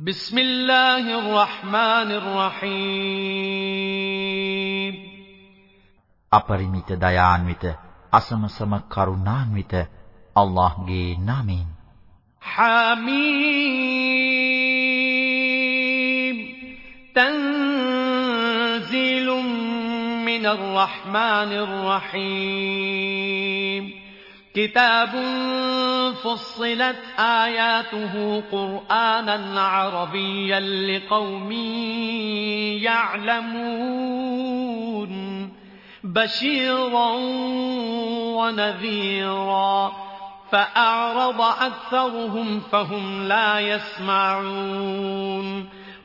بسم الله الرحمن الرحيم අපරිමිත දයාන්විත අසමසම කරුණාන්විත අල්ලාහ්ගේ නාමයෙන් حميم تنزيل من الرحمن الرحيم كتاب فصلت آياته قرآنا عربيا لقوم يعلمون بشيرا ونذيرا. فأعرض أكثرهم فهم لا يسمعون.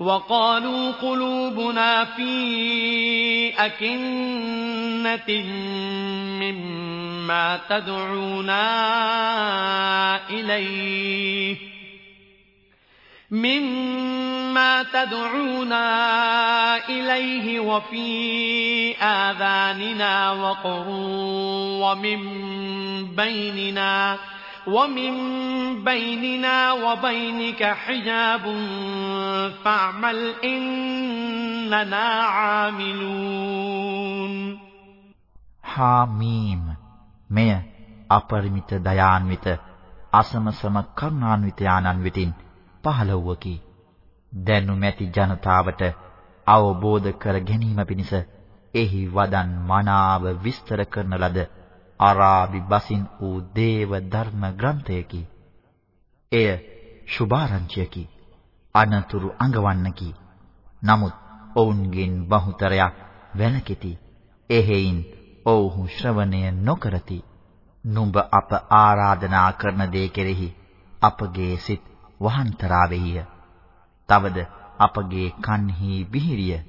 وقالوا قلوبنا في أكنة مما تدعونا إليه. مما تدعونا إليه وفي آذاننا وقر ومن بيننا ومن بيننا وبينك حجاب فاعمل إننا عاملون හාමීම් මෙය අපරිමිත දයාන්විත අසමසම කරුණාන්විත ආනන් වෙතින් පහළ වූකි. දැනුමැති ජනතාවට අවබෝධ කර ගැනීම පිණිස එහි වදන් මනාව විස්තර කරන ලද අරාබි බසින් වූ දේව ධර්ම ග්‍රන්ථයකි. එය සුභාරංචියකි. අනතුරු අඟවන්නකි. නමුත් ඔවුන්ගෙන් බහුතරයක් වැළකෙති. එහෙයින් ඔවුහු ශ්‍රවණය නොකරති. නුඹ අප ආරාධනා කරන දේ කෙරෙහි අපගේ සිත් වහන්තරාවෙහිය. තවද අපගේ කන්හි බිහිරිය.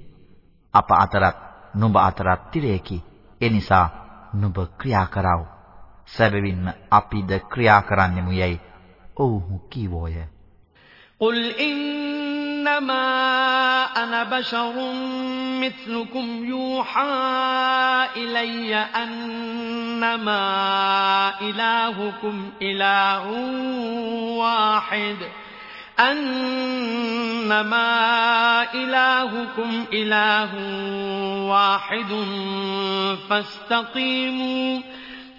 අප අතරත් නුඹ අතරත් තිරයකි. එනිසා නුඹ ක්‍රියා කරව. සැබවින්ම අපිද ක්‍රියා කරන්නෙමු යයි ඔව්හු කීවෝය. قل إنما أنا بشر مثلكم يوحى إلي أنما إلهكم إله واحد أنما إلهكم إله واحد فاستقيموا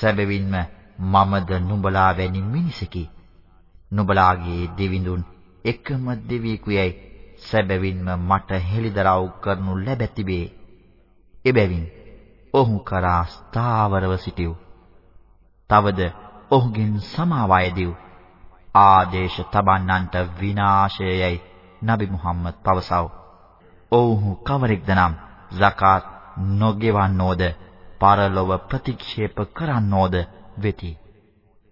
සැබවින්ම මමද නුඹලා වැනි මිනිසෙකි. නුඹලාගේ දෙවිඳුන් එකම දෙවියෙකුයයි සැබවින්ම මට හෙළිදරව් කරනු ලැබැතිබේ. එබැවින් ඔහු කරා ස්ථාවරව සිටියු. තවද ඔහුගෙන් සමාවය දෙව්. ආදේශ තබන්නන්ට විනාශයයි නබි මුහම්මද් පවසව. ඔව්හු කවරෙක්ද නම් zakat නොගෙවන්නෝද පරලොව ප්‍රතික්ෂේප කරන්නෝද වෙති.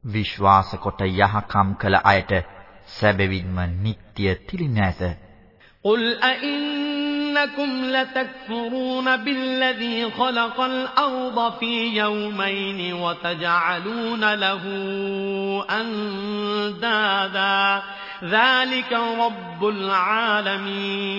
විශ්වාස කොට යහකම් කළ අයට සැබවින්ම නිට්ටය තිලිනැස. قُلْ أَإِنَّكُمْ لَتَكْفُرُونَ بِالَّذِي خَلَقَ الْأَرْضَ فِي يَوْمَيْنِ وَتَجْعَلُونَ لَهُ أَنْدَادًا ذَلِكَ رَبُّ الْعَالَمِينَ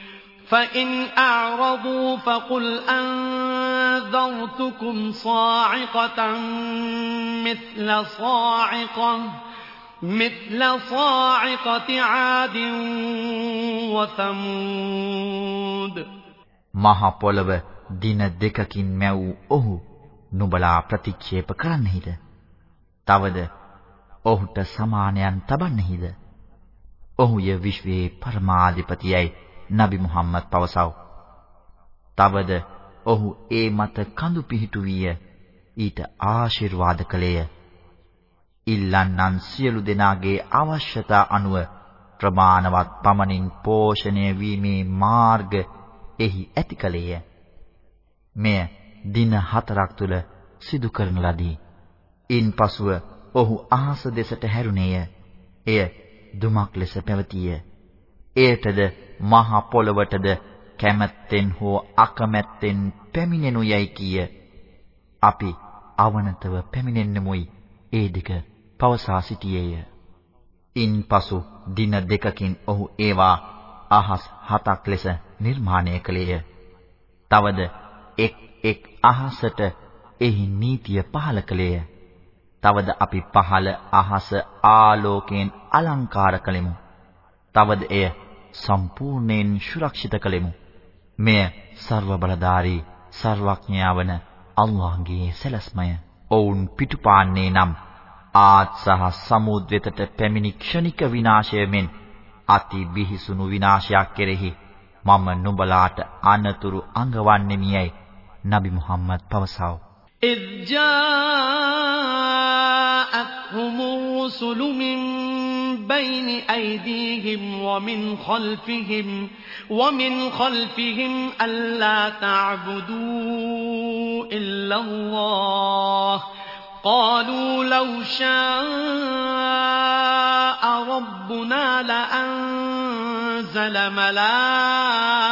فإن أعرضوا فقل أنذرتكم صاعقة مثل صاعقة مثل صاعقة عاد وثمود මහ පොළව දින දෙකකින් මැව් ඔහු නුඹලා ප්‍රතික්ෂේප කරන්නෙහිද? තවද ඔහුට සමානයන් තබන්නෙහිද? ඔහුය විශ්වයේ පරමාධිපතියයි නබි මුහම්මද් පවසව. තවද ඔහු ඒ මත කඳු පිහිටු විය ඊට ආශිර්වාද කළේය. ඉල්ලන්නන් සියලු දෙනාගේ අවශ්‍යතා අනුව ප්‍රමාණවත් පමණින් පෝෂණය වීමේ මාර්ග එහි ඇති කලේය. මෙය දින හතරක් තුල සිදු කරන ලදී. ඉන්පසුව ඔහු අහස දෙසට හැරුණේය. එය දුමක් ලෙස පැවතිය. එයටද මහ පොළවටද කැමැත්තෙන් හෝ අකමැත්තෙන් පැමිණෙනු යයි කිය. අපි අවනතව පැමිණෙන්නෙමුයි ඒ දෙක පවසා සිටියේය. ඉන්පසු දින දෙකකින් ඔහු ඒවා අහස් හතක් ලෙස නිර්මාණය කළේය. තවද එක් එක් අහසට එහි නීතිය පහල කළේය. තවද අපි පහළ අහස ආලෝකයෙන් අලංකාර කළෙමු. තවද එය සම්පූර්ණයෙන් සුරක්ෂිත කළෙමු. මෙය ਸਰව බලධාරී ਸਰවඥයාවන අල්ලාහ්ගේ සැලැස්මය. ඔවුන් පිටුපාන්නේ නම් ආත් සහ සමුද් වෙතට පැමිණි ක්ෂණික විනාශය මෙන් අති බිහිසුණු විනාශයක් කෙරෙහි මම නුඹලාට අනතුරු අඟවන්නෙමියයි නබි මුහම්මද් පවසව. إذ جاءتهم الرسل من بين أيديهم ومن خلفهم ومن خلفهم ألا تعبدوا إلا الله. قالوا لو شاء ربنا لأنزل ملائكة.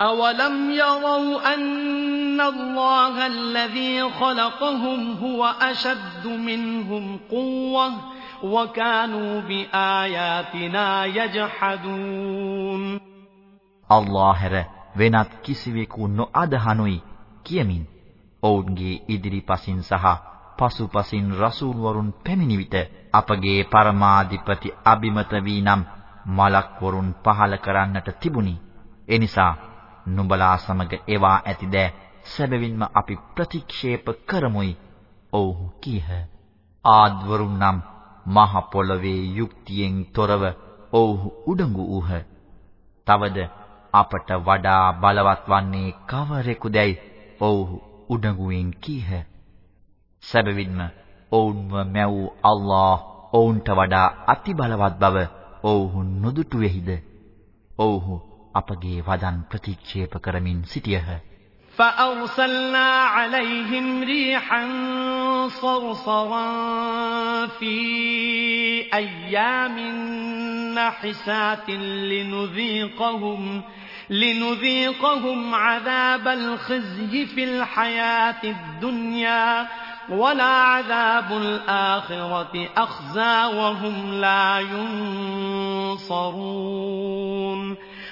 أولم يروا أن الله الذي خلقهم هو أشد منهم قوة وكانوا بآياتنا يجحدون الله හැර වෙනත් කිසිවෙකු නොඅදහනුයි කියමින් ඔවුන්ගේ ඉදිරිපසින් සහ පසුපසින් රසූල් වරුන් පැමිණි විට අපගේ පරමාධිපති අබිමත වී නම් මලක් වරුන් පහල කරන්නට තිබුණි එනිසා නුඹලා සමග එවා ඇතිද සැබවින්ම අපි ප්‍රතික්ෂේප කරමුයි. ඔව්හු කීහ. ආද්වරුන් නම් මහ පොළවේ යුක්තියෙන් තොරව ඔව්හු උඩඟු වූහ. තවද අපට වඩා බලවත් වන්නේ කවරෙකුදැයි ඔව්හු උඩඟුවෙන් කීහ. සැබවින්ම ඔවුන්ව මැවූ අල්ලාහ් ඔවුන්ට වඩා අති බලවත් බව ඔවුහු නොදුටුවේහිද? ඔව්හු අපගේ වදන් ප්‍රතික්ෂේප කරමින් සිටියහ. فأرسلنا عليهم ريحا صرصرا في أيام نحسات لنذيقهم لنذيقهم عذاب الخزي في الحياة الدنيا ولا عذاب الآخرة أخزى وهم لا ينصرون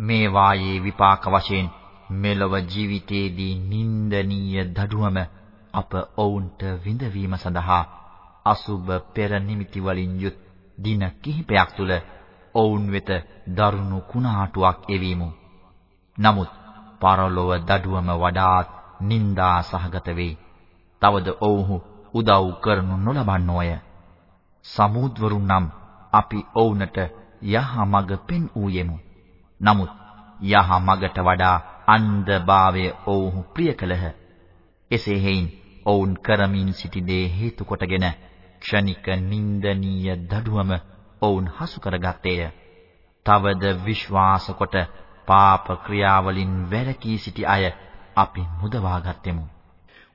මේ වායේ විපාක වශයෙන් මෙලොව ජීවිතයේදී නිന്ദනීය දඩුවම අප ඔවුන්ට විඳවීම සඳහා අසුබ පෙර නිමිති වලින් යුත් දින කිහිපයක් තුල ඔවුන් වෙත දරුණු කුණාටුවක් එවීමු. නමුත් පරලොව දඩුවම වඩාත් නිന്ദා සහගත වේ. තවද ඔවුහු උදව් කරනු නොලබන්නේය. සමුද්වරුන් නම් අපි ඔවුන්ට යහ මඟ පෙන් ඌයෙමු. නමුත් යහ මඟට වඩා අන්ධභාවය ඔවුහු ප්‍රිය කළහ. එසේ හේයින් ඔවුන් කරමින් සිටි දේ හේතු කොටගෙන ක්ෂණික නිന്ദනීය දඩුවම ඔවුන් හසු කරගත්තේය. තවද විශ්වාස කොට පාප ක්‍රියාවලින් වැළකී සිටි අය අපි මුදවාගත්තෙමු.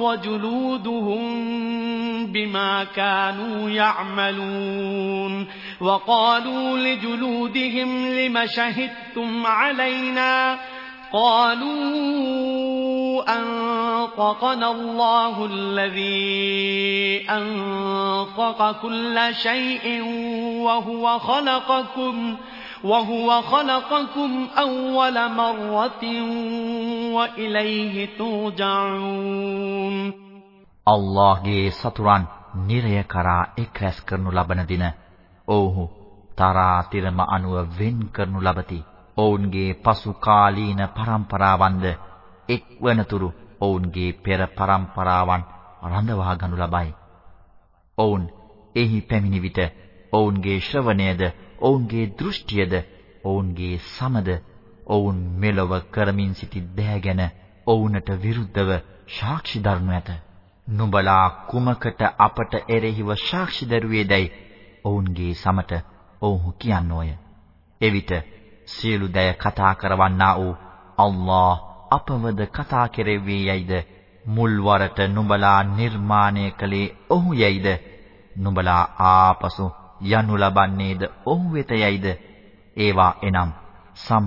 وجلودهم بما كانوا يعملون وقالوا لجلودهم لم شهدتم علينا قالوا أنطقنا الله الذي أنطق كل شيء وهو خلقكم وهو خلقكم أول مرة وَإِلَيْهِ تُرْجَعُونَ අල්ලාහ්ගේ සතුරන් නිරය කරා එක් රැස් කරනු ලබන දින ඔව්හු තරාතිරම අනුව වෙන් කරනු ලබති. ඔවුන්ගේ පසු කාලීන පරම්පරාවන්ද එක්වනතුරු ඔවුන්ගේ පෙර පරම්පරාවන් රඳවා ගනු ලබයි. ඔවුන් එහි පැමිණි විට ඔවුන්ගේ ශ්‍රවණයද ඔවුන්ගේ දෘෂ්ටියද ඔවුන්ගේ සමද ඔවුන් මෙලොව කරමින් සිටි දෑ ගැන ඔවුන්ට විරුද්ධව සාක්ෂි දරනු ඇත. නුඹලා කුමකට අපට එරෙහිව සාක්ෂි දරුවේදයි ඔවුන්ගේ සමට ඔවුහු කියනෝය. එවිට සියලු දය කතා කරවන්නා වූ අල්ලාහ් අපවද කතා කෙරෙව්වේ යයිද මුල් වරට නුඹලා නිර්මාණය කළේ ඔහු යයිද නුඹලා ආපසු යනු ලබන්නේද ඔහු වෙත යයිද ඒවා එනම් සම්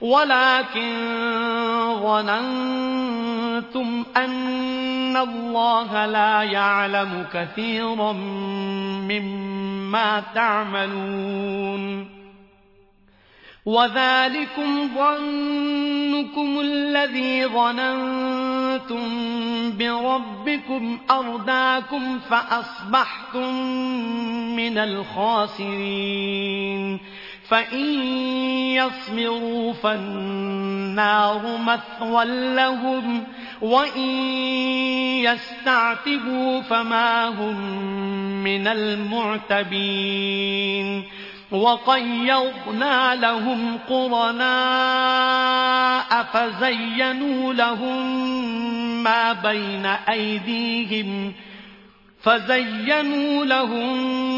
ولكن ظننتم أن الله لا يعلم كثيرا مما تعملون. وذلكم ظنكم الذي ظننتم بربكم أرداكم فأصبحتم من الخاسرين. فإن يصبروا فالنار مثوى لهم وإن يستعتبوا فما هم من المعتبين وقيضنا لهم قرناء فزينوا لهم ما بين أيديهم فزينوا لهم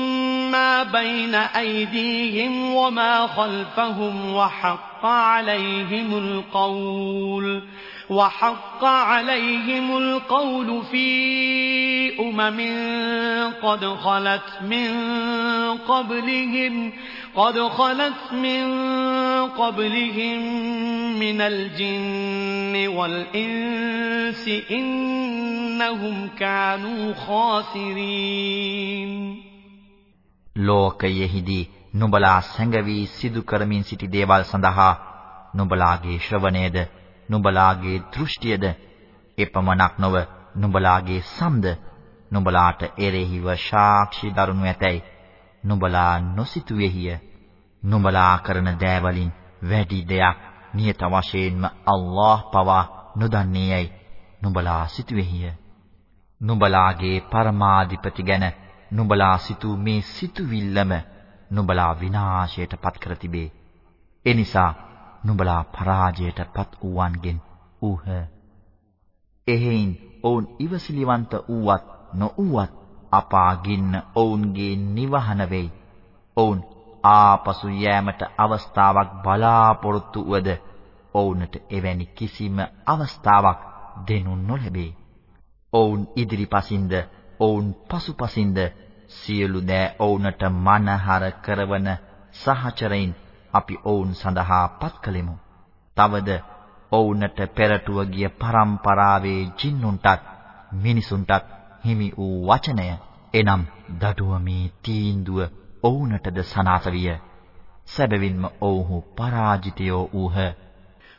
ما بين أيديهم وما خلفهم وحق عليهم القول وحق عليهم القول في أمم قد خلت من قبلهم قد خلت من قبلهم من الجن والإنس إنهم كانوا خاسرين. ලෝකයෙහිදී නුඹලා සැඟවි සිදු කරමින් සිටි දේවල් සඳහා නුඹලාගේ ශ්‍රවණයද නුඹලාගේ දෘෂ්ටියද එපමණක් නොව නුඹලාගේ සම්ද නුඹලාට එරෙහිව සාක්ෂි දරුණු ඇතැයි නුඹලා නොසිතුවේහිය. නුඹලා කරන දෑවලින් වැඩි දෙයක් නියත වශයෙන්ම අල්ලාහ් පවා නොදන්නේයයි නුඹලා සිතුවේහිය. නුඹලාගේ පරමාධිපති ගැන නුඹලා සිතූ මේ සිතුවිල්ලම නුඹලා විනාශයට පත් කර තිබේ. ඒ නිසා නුඹලා පරාජයට පත් වූවන්ගෙන් ඌහ. එහෙයින් ඔවුන් ඉවසිලිවන්ත වූවත් නොඌවත් අපාගින්න ඔවුන්ගේ නිවහන වෙයි. ඔවුන් ආපසු යෑමට අවස්ථාවක් බලාපොරොත්තු වුවද ඔවුන්ට එවැනි කිසිම අවස්ථාවක් දෙනු නොලැබේ. ඔවුන් ඉදිරිපසින්ද ඔවුන් පසුපසින්ද සියලු දෑ ඔවුන්ට මනහර කරවන සහචරයින් අපි ඔවුන් සඳහා පත් කළෙමු. තවද ඔවුන්ට පෙරටුව ගිය පරම්පරාවේ ජින්නුන්ටත් මිනිසුන්ටත් හිමි වූ වචනය එනම් දඩුවමේ තීන්දුව ඔවුන්ටද සනාත විය. සැබවින්ම ඔවුහු පරාජිතයෝ වූහ.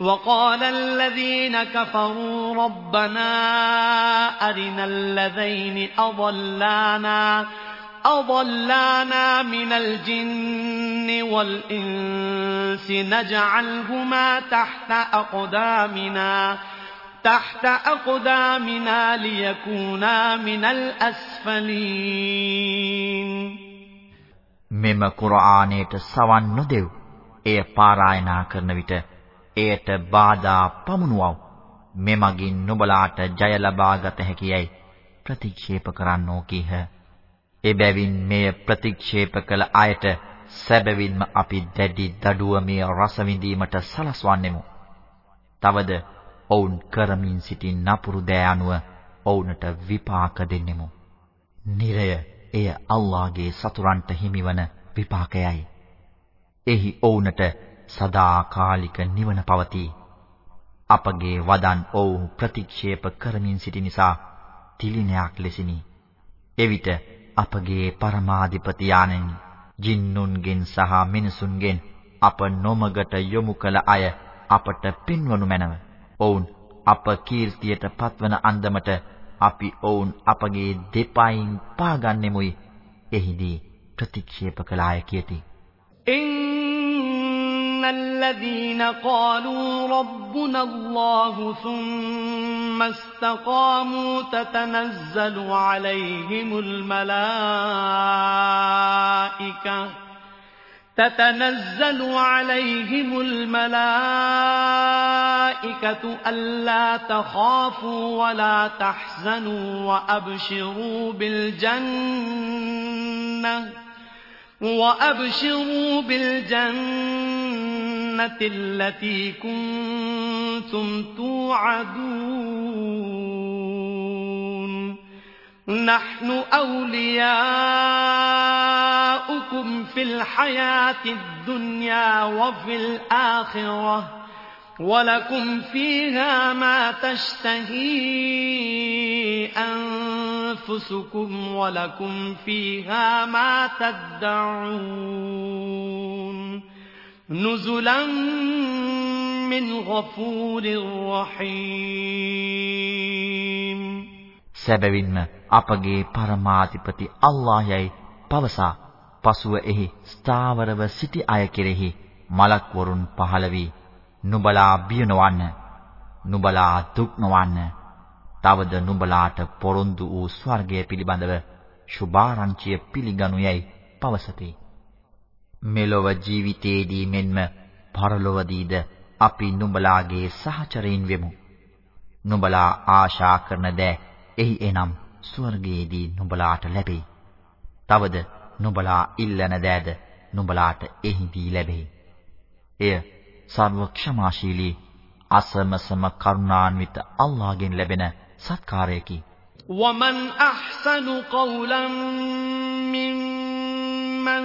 وقال الذين كفروا ربنا أرنا الذين أضلانا أضلانا من الجن والإنس نجعلهما تحت أقدامنا تحت أقدامنا ليكونا من الأسفلين මෙම කුර්ආනයට සවන් නොදෙව්. එය පාරායනා කරන විට එයට බාධා පමුණුවව්. මෙමගින් නුඹලාට ජය ලබා ගත හැකියයි ප්‍රතික්ෂේප කරන්නෝ කීහ. එබැවින් මෙය ප්‍රතික්ෂේප කළ අයට සැබවින්ම අපි දැඩි දඩුවමේ රස විඳීමට සලස්වන්නෙමු. තවද ඔවුන් කරමින් සිටින නපුරු දෑ අනුව ඔවුන්ට විපාක දෙන්නෙමු. නිරය එය අල්ලාහගේ සතුරන්ට හිමිවන විපාකයයි. එහි ඔවුන්ට සදාකාලික නිවන පවතී. අපගේ වදන් ඔවුන් ප්‍රතික්ෂේප කරමින් සිටි නිසා තිලිනයක් ලෙසිනි. එවිට අපගේ පරමාධිපති ආනෙන් ජින්නුන්ගෙන් සහ මිනිසුන්ගෙන් අප නොමගට යොමු කළ අය අපට පින්වනු මැනව. ඔවුන් අප කීර්තියට පත්වන අන්දමට අපි ඔවුන් අපගේ දෙපයින් පාගන්නෙමුයි. එහිදී ප්‍රතික්ෂේප කළ අය කියති. إن الذين قالوا ربنا الله ثم استقاموا تتنزل عليهم الملائكة تتنزل عليهم الملائكة ألا تخافوا ولا تحزنوا وأبشروا بالجنة وأبشروا بالجنة التي كنتم توعدون. نحن أولياؤكم في الحياة الدنيا وفي الآخرة. ولكم فيها ما تشتهي أنفسكم ولكم فيها ما تدعون. نزلا من غفور رحيم සැබවින්ම අපගේ පරමාධිපති අල්ලාහ්යයි පවසා පසුව එහි ස්ථාවරව සිටි අය කෙරෙහි මලක් වරුන් පහළ වී නුඹලා බිය නොවන්න නුඹලා දුක් නොවන්න තවද නුඹලාට පොරොන්දු වූ ස්වර්ගය පිළිබඳව සුභාරංචිය පිළිගනු යයි පවසති මෙලොව ජීවිතයේදී මෙන්ම පරලොවදීද අපි නුඹලාගේ සහචරයින් වෙමු නුඹලා ආශා කරන දෑ එහි එනම් ස්වර්ගයේදී නුඹලාට ලැබේ. තවද නුඹලා ඉල්ලන දෑද නුඹලාට එහිදී ලැබේ. එය සර්ව ක්ෂමාශීලී අසමසම කරුණාන්විත අල්ලාහ්ගෙන් ලැබෙන සත්කාරයකි. ومن أحسن قولا ممن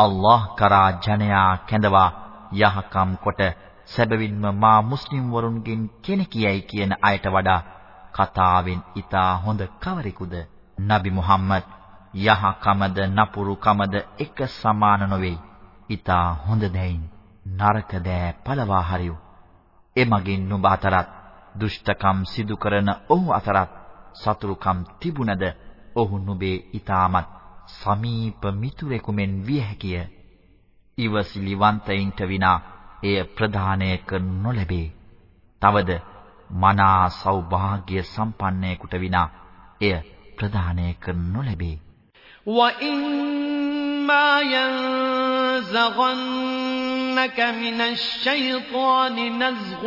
අල්ලාහ් කරා ජනයා කැඳවා යහකම් කොට සැබවින්ම මා මුස්ලිම් වරුන්ගෙන් කෙනෙකියයි කියන අයට වඩා කතාවෙන් ඊටා හොඳ කවරෙකුද? නබි මුහම්මද් යහකමද නපුරුකමද එක සමාන නොවේ. ඊටා හොඳ දෙයින් නරක දෑ පළවා හරියු. එමගින් නුඹ අතරත් දුෂ්ටකම් සිදු කරන ඔහු අතරත් සතුරුකම් තිබුණද ඔහු නුඹේ ඊටමත් සමීප මිතුරෙකු මෙන් විය හැකිය. ඉවසිලිවන්තයින්ට විනා එය ප්‍රදානය කර නොලැබේ. තවද මනා සෞභාග්‍ය සම්පන්නයෙකුට විනා එය ප්‍රදානය කර නොලැබේ. وَإِمَّا يَنزَغَنَّكَ مِنَ الشَّيْطَانِ نَزْغٌ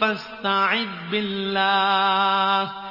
فَاسْتَعِذْ بِاللَّهِ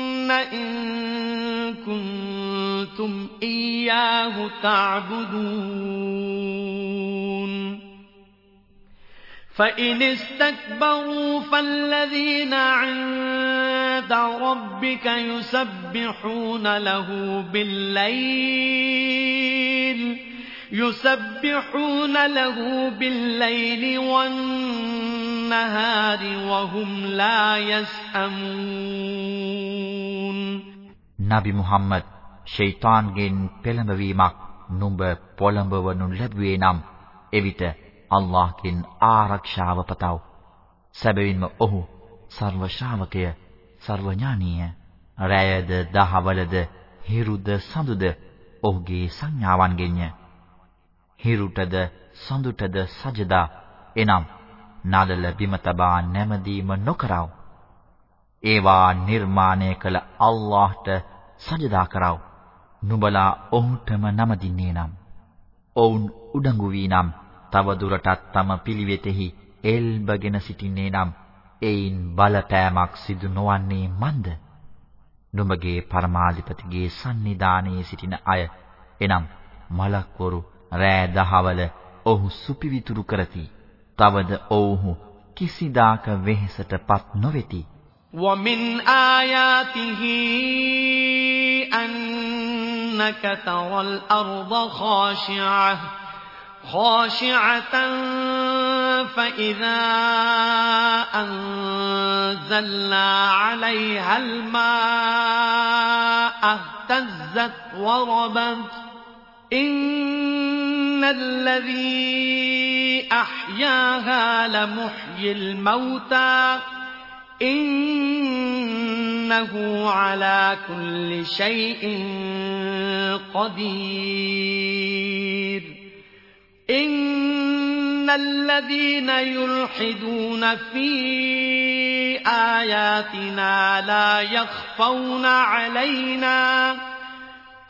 إن كنتم إياه تعبدون فإن استكبروا فالذين عند ربك يسبحون له بالليل يسبحون له بالليل والنهار وهم لا يسأمون නබි මුහම්මද් ෂයිතාන්ගෙන් පෙළඹවීමක් නුඹ පොළඹවනු ලැබුවේ නම් එවිට අල්ලාහ්ගෙන් ආරක්ෂාව පතව. සැබවින්ම ඔහු සර්ව ශ්‍රාවකය, සර්ව ඥානීය. රැයද දහවලද හිරුද සඳුද ඔහුගේ සංඥාවන්ගෙන්ය. හිරුටද සඳුටද සජදා එනම් නලල බිම තබා නැමදීම නොකරව. ඒවා නිර්මාණය කළ අල්ලාහ්ට සජදා කරව. නුඹලා ඔහුටම නමදින්නේ නම් ඔවුන් උඩඟු වී නම් තව දුරටත් තම පිළිවෙතෙහි එල්බගෙන සිටින්නේ නම් එයින් බලපෑමක් සිදු නොවන්නේ මන්ද? නුඹගේ පරමාධිපතිගේ සන්නිධානයේ සිටින අය එනම් මලක්වරු රෑ දහවල ඔහු සුපිවිතුරු කරති. තවද ඔව්හු කිසිදාක වෙහෙසටපත් නොවේති. ومن آياته أنك ترى الأرض خاشعة خاشعة فإذا أنزلنا عليها الماء اهتزت وربت إن الذي أحياها لمحيي الموتى إنه على كل شيء قدير إن الذين يلحدون في آياتنا لا يخفون علينا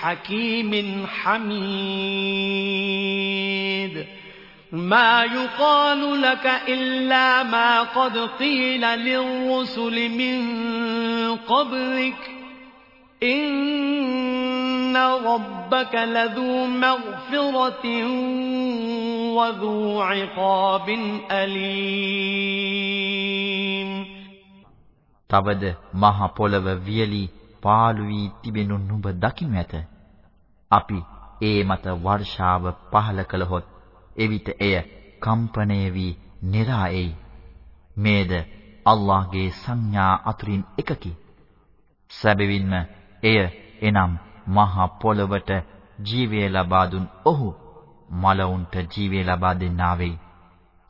حكيم حميد ما يقال لك إلا ما قد قيل للرسل من قبلك إن ربك لذو مغفرة وذو عقاب أليم තවද මහ පොළව වියලි පාළු වී තිබෙනු නුඹ දකින්නු ඇත. අපි ඒ මත වර්ෂාව පහල කළහොත් එවිට එය කම්පණය වී නිරාෙයි. මේද අල්ලාහ්ගේ සංඥා අතුරින් එකකි. සැබවින්ම එය එනම් මහ පොළවට ජීවය ලබා දුන් ඔහු මලවුන්ට ජීවය ලබා දෙන්නා වෙයි.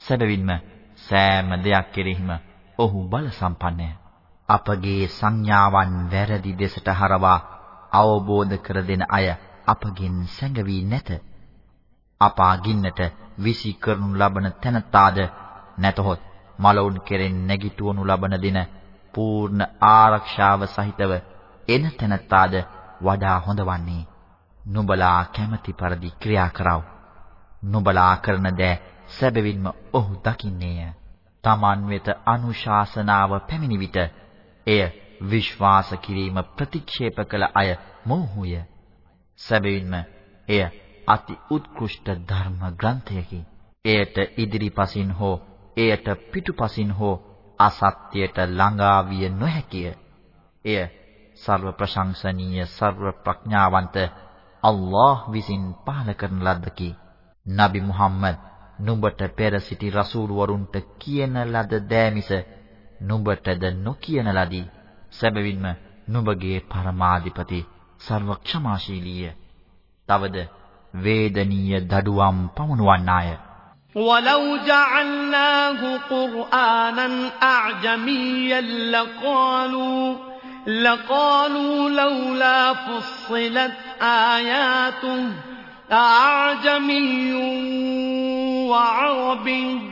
සැබවින්ම සෑම දෙයක් කෙරෙහිම ඔහු බල සම්පන්නය. අපගේ සංඥාවන් වැරදි දෙසට හරවා අවබෝධ කර දෙන අය අපගෙන් සැඟවී නැත. අපා ගින්නට විසි කරනු ලබන තැනතාද නැතහොත් මලවුන් කෙරෙන් නැගිටවනු ලබන දින පූර්ණ ආරක්ෂාව සහිතව එන තැනතාද වඩා හොඳවන්නේ නුඹලා කැමැති පරිදි ක්‍රියා කරව. නුඹලා කරන දෑ සැබවින්ම ඔහු දකින්නේය. Taman වෙත අනුශාසනාව පැමිණි විට එය විශ්වාස කිරීම ප්‍රතික්ෂේප කළ අය මොහුය. සැබවින්ම එය අති උත්කෘෂ්ඨ ධර්ම ග්‍රන්ථයකි. එයට ඉදිරිපසින් හෝ එයට පිටුපසින් හෝ අසත්‍යයට ළඟා විය නොහැකිය. එය සර්ව ප්‍රශංසනීය සර්ව ප්‍රඥාවන්ත අල්ලාහ් විසින් පහල කරන ලද්දකි. නබි මුහම්මද් නුඹට පෙර සිටි රසූල් වරුන්ට කියන ලද දෑමිස නුඹටද නොකියන ලදී. සැබවින්ම නුඹගේ පරමාධිපති සර්ව ක්ෂමාශීලීය. තවද වේදනීය දඩුවම් පමුණුවන්නාය. ولو جعلناه قرآنا أعجميا لقالوا لقالوا لولا فصلت آياته أعجمي وعربي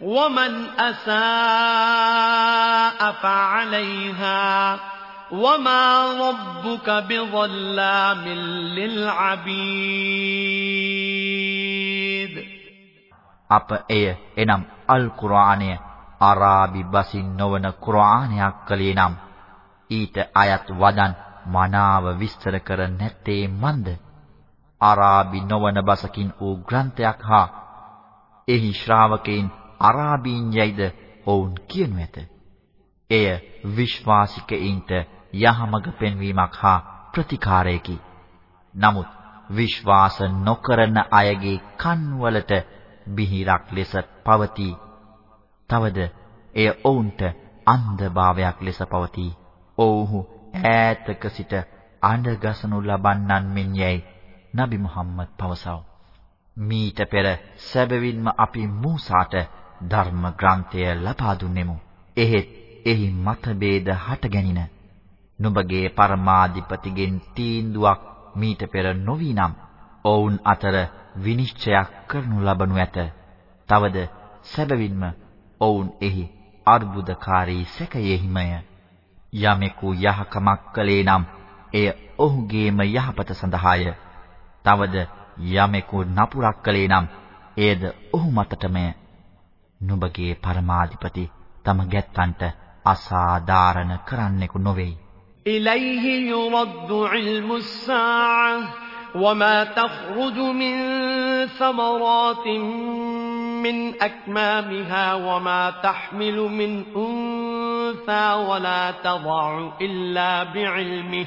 ومن أساء فعليها وما ربك بظلام للعبيد අප එය එනම් අල් කුර්ආනය අරාබි බසින් නොවන කුර්ආනයක් කලේ නම් ඊට අයත් වදන් මනාව විස්තර කර නැත්තේ මන්ද අරාබි නොවන බසකින් වූ ග්‍රන්ථයක් හා එහි ශ්‍රාවකයින් අරාබීන් යයිද ඔවුන් කියනු ඇත. එය විශ්වාසිකයින්ට යහමඟ පෙන්වීමක් හා ප්‍රතිකාරයකි. නමුත් විශ්වාස නොකරන අයගේ කන්වලට බිහිරක් ලෙස පවතී. තවද එය ඔවුන්ට අන්ධභාවයක් ලෙස පවතී. ඔව්හු ඈතක සිට අඬ ගසනු ලබන්නන් මෙන් යයි නබි මුහම්මද් පවසව. මීට පෙර සැබවින්ම අපි මූසාට ධර්ම ග්‍රන්ථය ලබා දුන්නෙමු. එහෙත් එහි මතභේද හටගැනින නුඹගේ පරමාධිපතිගෙන් තීන්දුවක් මීට පෙර නොවි නම් ඔවුන් අතර විනිශ්චයක් කරනු ලබනු ඇත. තවද සැබවින්ම ඔවුන් එහි අර්බුදකාරී සැකයෙහිමය. යමෙකු යහකමක් කළේ නම් එය ඔහුගේම යහපත සඳහාය. තවද යමෙකු නපුරක් කළේ නම් එයද ඔහු මතටමය. නුඹගේ පරමාධිපති තම ගැත්තන්ට අසාධාරණ කරන්නෙකු නොවේයි. إليه يرد علم الساعة وما تخرج من ثمرات من أكمامها وما تحمل من أنثى ولا تضع إلا بعلمه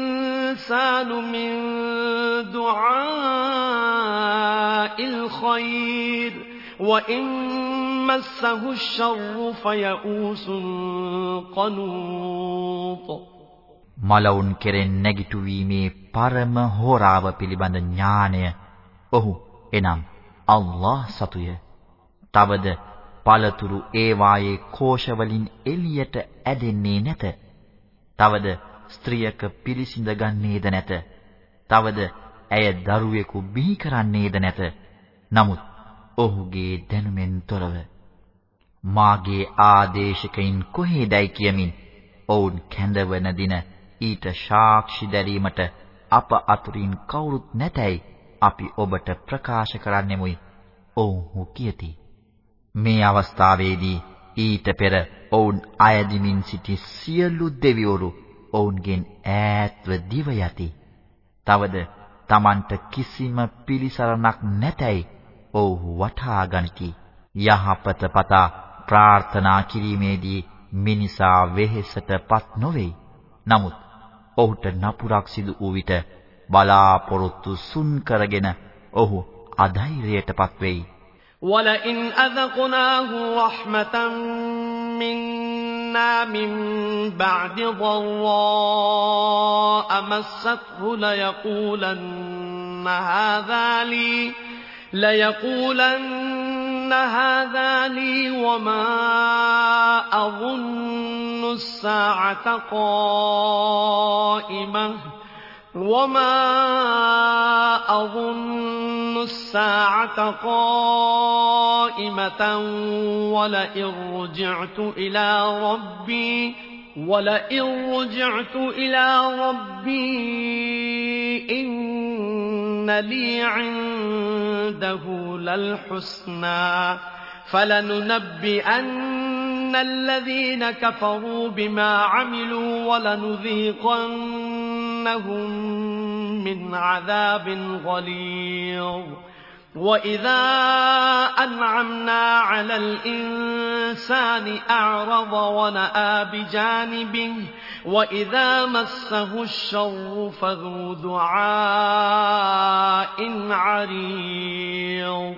من دعاء الخير وإن مسه الشر فيئوس قنوط මලවුන් කෙරෙන් නැගිටුවීමේ පරම හෝරාව පිළිබඳ ඥානය ඔහු එනම් අල්ලාහ් සතුය. තවද පළතුරු ඒවායේ කෝෂ වලින් එළියට ඇදෙන්නේ නැත. තවද ස්ත්‍රියක පිරිසිඳ ගන්නේද නැත. තවද ඇය දරුවෙකු බිහි කරන්නේද නැත. නමුත් ඔහුගේ දැනුමෙන් තොරව මාගේ ආදේශකයින් කොහේදයි කියමින් ඔවුන් කැඳවන දින ඊට සාක්ෂි දැරීමට අප අතුරින් කවුරුත් නැතයි අපි ඔබට ප්‍රකාශ කරන්නෙමුයි. ඔව්හු කියති. මේ අවස්ථාවේදී ඊට පෙර ඔවුන් අයදිමින් සිටි සියලු දෙවිවරු ඔවුන්ගෙන් ඈත්ව දිව යති. තවද Tamanට කිසිම පිළිසරණක් නැතයි ඔව්හු වටහා ගනිති. යහපත පතා ප්‍රාර්ථනා කිරීමේදී මිනිසා වෙහෙසටපත් නොවේ. නමුත් ඔහුට නපුරක් සිදු වූ විට බලාපොරොත්තු සුන් කරගෙන ඔහු අධෛර්යයටපත් වෙයි. وَلَئِنْ أَذَقْنَاهُ رَحْمَةً مِنَّا مِنْ بَعْدِ ضَرَّاءَ مَسَّتْهُ لَيَقُولَنَّ هَذَا لِي لَيَقُولَنَّ هَذَا لِي وَمَا أَظُنُّ السَّاعَةَ قَائِمَةً وما أظن الساعة قائمة ولئن رجعت إلى ربي ولئن رجعت إلى ربي إن لي عنده للحسنى فلننبئن الذين كفروا بما عملوا ولنذيقنهم من عذاب غليظ وإذا أنعمنا على الإنسان أعرض ونأى بجانبه وإذا مسه الشر فذو دعاء عريض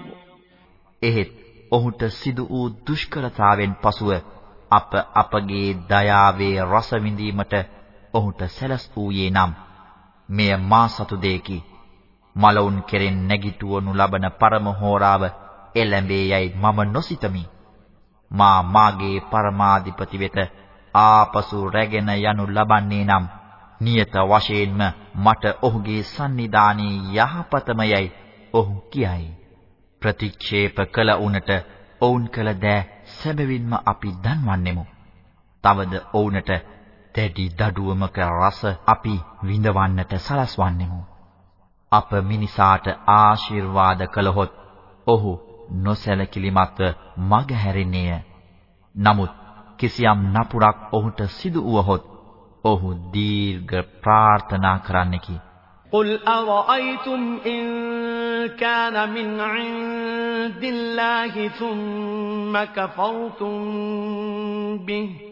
එහෙත් ඔහුට සිදු වූ දුෂ්කරතාවෙන් පසුව අප අපගේ දයාවේ රස විඳීමට ඔහුට සැලස්වූයේ නම් මෙය මා සතු දෙකි. මලවුන් කෙරෙන් නැගිටවනු ලබන පරම හෝරාව එළඹේ යයි මම නොසිතමි. මා මාගේ පරමාධිපති වෙත ආපසු රැගෙන යනු ලබන්නේ නම් නියත වශයෙන්ම මට ඔහුගේ sannidhani යහපතමයයි ඔහු කියයි. ප්‍රතික්ෂේප කළ උනට ඔවුන් කළ දෑ සැබවින්ම අපි දන්වන්නෙමු. තවද ඔවුන්ට දැඩි දඩුවමක රස අපි විඳවන්නට සලස්වන්නෙමු. අප මිනිසාට ආශිර්වාද කළහොත් ඔහු නොසැලකිලිමත්ව මග හැරෙන්නේය. නමුත් කිසියම් නපුරක් ඔහුට සිදු වුවහොත් ඔහු දීර්ඝ ප්‍රාර්ථනා කරන්නෙකි. قل أرأيتم إن كان من عند الله ثم كفرتم به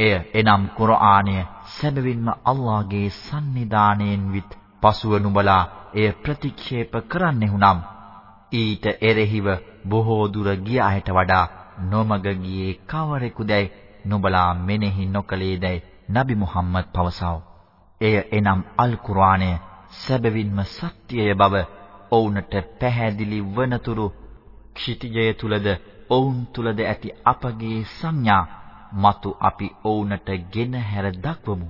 එය එනම් කුර්ආනය සැබවින්ම අල්ලාහගේ සන්නිධානයෙන් විත් පසුව නුඹලා එය ප්‍රතික්ෂේප කරන්නෙහුනම් ඊට එරෙහිව බොහෝ දුර ගිය අයට වඩා නොමග ගියේ කවරෙකුදැයි නුඹලා මෙනෙහි නොකලේදැයි නබි මුහම්මද් පවසව. එය එනම් අල් කුර්ආනය සැබවින්ම සත්‍යය බව ඔවුන්ට පැහැදිලි වනතුරු ක්ෂිතිජය තුලද ඔවුන් තුලද ඇති අපගේ සංඥා මතු අපි ඔවුන්ට ගෙන හැර දක්වමු.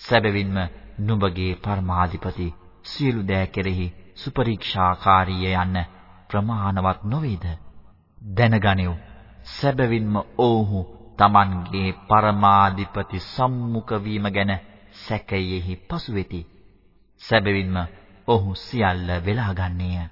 සැබවින්ම නුඹගේ පරමාධිපති සියලු දෑ කෙරෙහි සුපරීක්ෂාකාරීය යන්න ප්‍රමාණවත් නොවේද? දැනගනිව්. සැබවින්ම ඔව්හු Tamanගේ පරමාධිපති සම්මුඛ වීම ගැන සැකයෙහි පසු වෙති. සැබවින්ම ඔහු සියල්ල වෙලා ගන්නේය.